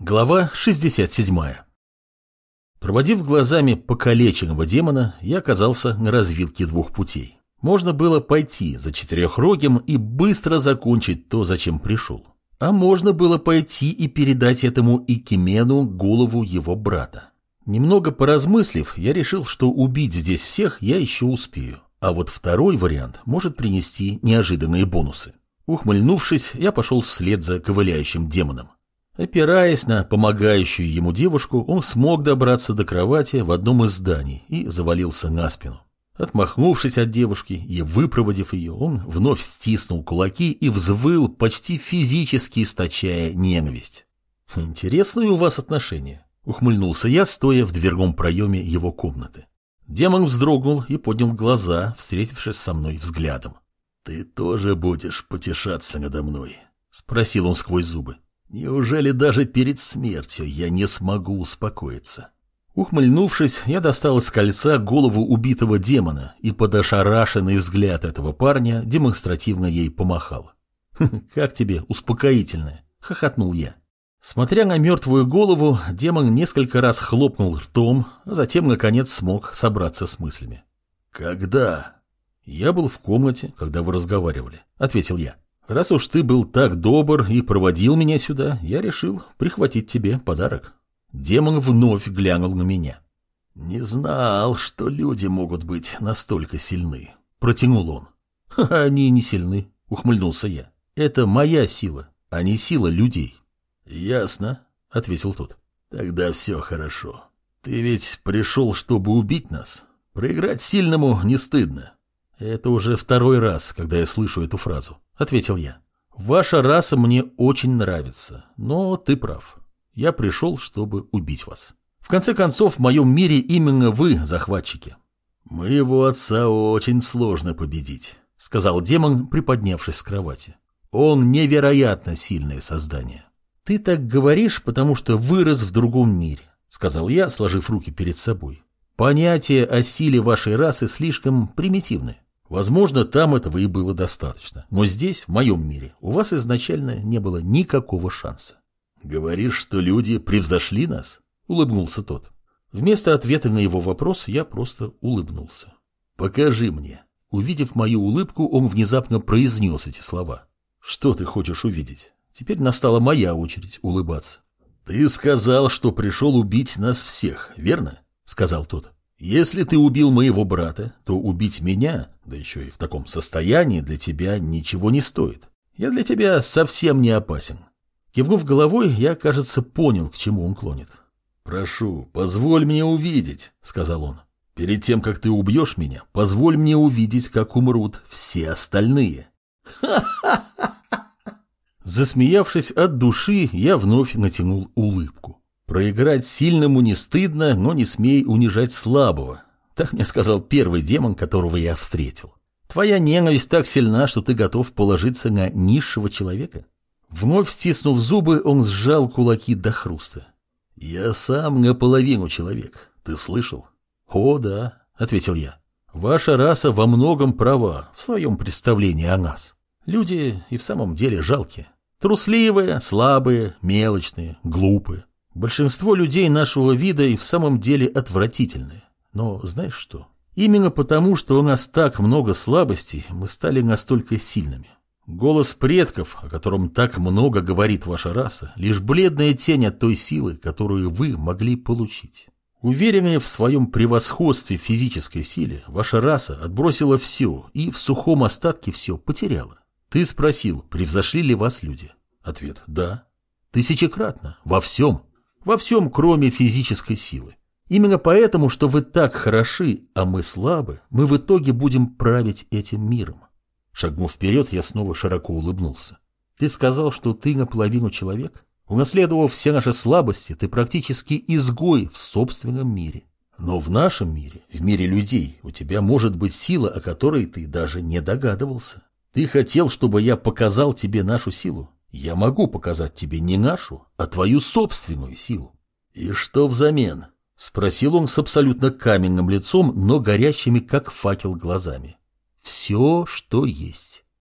Глава 67. Проводив глазами покалеченного демона, я оказался на развилке двух путей. Можно было пойти за четырехрогим и быстро закончить то, зачем пришел. А можно было пойти и передать этому Икимену голову его брата. Немного поразмыслив, я решил, что убить здесь всех я еще успею. А вот второй вариант может принести неожиданные бонусы. Ухмыльнувшись, я пошел вслед за ковыляющим демоном. Опираясь на помогающую ему девушку, он смог добраться до кровати в одном из зданий и завалился на спину. Отмахнувшись от девушки и выпроводив ее, он вновь стиснул кулаки и взвыл, почти физически источая ненависть. «Интересные у вас отношения», — ухмыльнулся я, стоя в дверном проеме его комнаты. Демон вздрогнул и поднял глаза, встретившись со мной взглядом. «Ты тоже будешь потешаться надо мной?» — спросил он сквозь зубы. Неужели даже перед смертью я не смогу успокоиться? Ухмыльнувшись, я достал из кольца голову убитого демона и под ошарашенный взгляд этого парня демонстративно ей помахал. «Как тебе успокоительное?» — хохотнул я. Смотря на мертвую голову, демон несколько раз хлопнул ртом, а затем, наконец, смог собраться с мыслями. «Когда?» «Я был в комнате, когда вы разговаривали», — ответил я. Раз уж ты был так добр и проводил меня сюда, я решил прихватить тебе подарок. Демон вновь глянул на меня. Не знал, что люди могут быть настолько сильны, протянул он. Ха, они не сильны, ухмыльнулся я. Это моя сила, а не сила людей. Ясно, ответил тот. Тогда все хорошо. Ты ведь пришел, чтобы убить нас. Проиграть сильному не стыдно. Это уже второй раз, когда я слышу эту фразу. — ответил я. «Ваша раса мне очень нравится, но ты прав. Я пришел, чтобы убить вас. В конце концов, в моем мире именно вы захватчики». «Моего отца очень сложно победить», — сказал демон, приподнявшись с кровати. «Он невероятно сильное создание». «Ты так говоришь, потому что вырос в другом мире», — сказал я, сложив руки перед собой. «Понятия о силе вашей расы слишком примитивны. Возможно, там этого и было достаточно. Но здесь, в моем мире, у вас изначально не было никакого шанса. «Говоришь, что люди превзошли нас?» — улыбнулся тот. Вместо ответа на его вопрос я просто улыбнулся. «Покажи мне». Увидев мою улыбку, он внезапно произнес эти слова. «Что ты хочешь увидеть? Теперь настала моя очередь улыбаться». «Ты сказал, что пришел убить нас всех, верно?» — сказал тот. Если ты убил моего брата, то убить меня, да еще и в таком состоянии, для тебя ничего не стоит. Я для тебя совсем не опасен. Кивнув головой, я, кажется, понял, к чему он клонит. «Прошу, позволь мне увидеть», — сказал он. «Перед тем, как ты убьешь меня, позволь мне увидеть, как умрут все остальные». Засмеявшись от души, я вновь натянул улыбку. Проиграть сильному не стыдно, но не смей унижать слабого. Так мне сказал первый демон, которого я встретил. Твоя ненависть так сильна, что ты готов положиться на низшего человека. Вновь стиснув зубы, он сжал кулаки до хруста. «Я сам наполовину человек. Ты слышал?» «О, да», — ответил я. «Ваша раса во многом права в своем представлении о нас. Люди и в самом деле жалкие. Трусливые, слабые, мелочные, глупые. Большинство людей нашего вида и в самом деле отвратительные. Но знаешь что? Именно потому, что у нас так много слабостей, мы стали настолько сильными. Голос предков, о котором так много говорит ваша раса, лишь бледная тень от той силы, которую вы могли получить. Уверенная в своем превосходстве физической силе, ваша раса отбросила все и в сухом остатке все потеряла. Ты спросил, превзошли ли вас люди? Ответ – да. Тысячекратно, во всем. Во всем, кроме физической силы. Именно поэтому, что вы так хороши, а мы слабы, мы в итоге будем править этим миром. Шагнув вперед, я снова широко улыбнулся. Ты сказал, что ты наполовину человек? Унаследовав все наши слабости, ты практически изгой в собственном мире. Но в нашем мире, в мире людей, у тебя может быть сила, о которой ты даже не догадывался. Ты хотел, чтобы я показал тебе нашу силу? Я могу показать тебе не нашу, а твою собственную силу. И что взамен? Спросил он с абсолютно каменным лицом, но горящими, как факел, глазами. Все, что есть.